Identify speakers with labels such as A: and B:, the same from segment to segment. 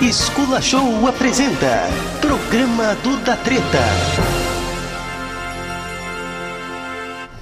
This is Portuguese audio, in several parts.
A: Escula Show apresenta Programa do Da Treta.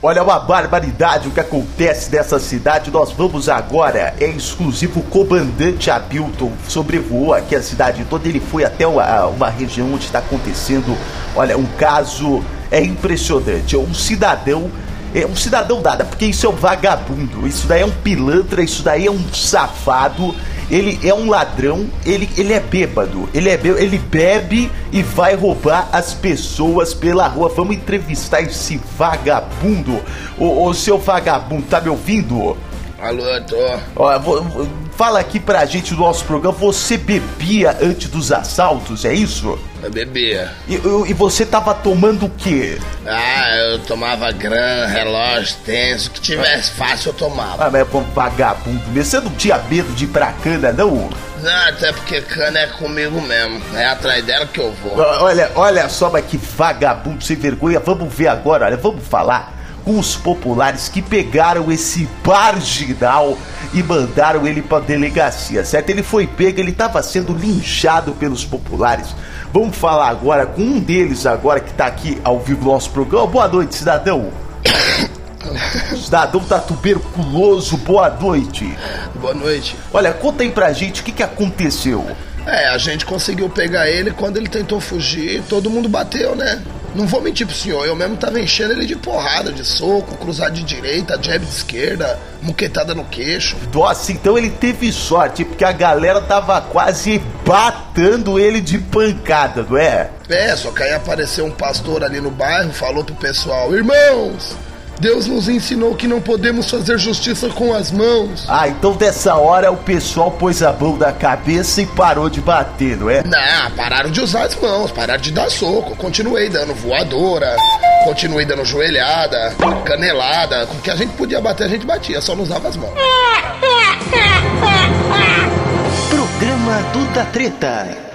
B: Olha uma barbaridade o que acontece nessa cidade. Nós vamos agora. É exclusivo. O comandante Hamilton sobrevoou aqui a cidade toda. Ele foi até uma, uma região onde está acontecendo. Olha, um caso é impressionante. É um cidadão. É um cidadão nada, porque isso é um vagabundo. Isso daí é um pilantra. Isso daí é um safado ele é um ladrão, ele, ele é bêbado, ele é bêbado, ele bebe e vai roubar as pessoas pela rua. Vamos entrevistar esse vagabundo. Ô, ô seu vagabundo, tá me ouvindo?
C: Alô, tô.
B: Ó, vou, fala aqui pra gente do nosso programa. Você bebia antes dos assaltos, é isso?
C: Eu bebia.
B: E, e você tava tomando o quê?
C: Ah, eu tomava grana, relógio, tenso, o que tivesse fácil eu tomava.
B: Ah, mas é um vagabundo mesmo. Você não tinha medo de ir pra cana, não?
C: Não, até porque cana é comigo mesmo. É atrás dela que eu vou.
B: Olha, olha só, mas que vagabundo sem vergonha. Vamos ver agora, olha, vamos falar com os populares que pegaram esse marginal e mandaram ele pra delegacia, certo? Ele foi pego, ele estava sendo linchado pelos populares. Vamos falar agora com um deles agora que tá aqui ao vivo no nosso programa. Boa noite, cidadão. Cidadão tá tuberculoso, boa noite.
C: Boa noite.
B: Olha, conta aí pra gente o que, que aconteceu.
C: É, a gente conseguiu pegar ele quando ele tentou fugir, todo mundo bateu, né? Não vou mentir pro senhor, eu mesmo tava enchendo ele de porrada, de soco, cruzado de direita, jab de esquerda, muquetada no queixo.
B: Nossa, então ele teve sorte, porque a galera tava quase batendo ele de pancada, não é?
C: É, só que aí apareceu um pastor ali no bairro, falou pro pessoal: Irmãos, Deus nos ensinou que não podemos fazer justiça com as mãos.
B: Ah, então dessa hora o pessoal pôs a mão na cabeça e parou de bater, não é?
C: Não, pararam de usar as mãos, pararam de dar soco. Continuei dando voadora, continuei dando joelhada, canelada. Com o que a gente podia bater, a gente batia, só não usava as mãos.
A: Programa do Da Treta.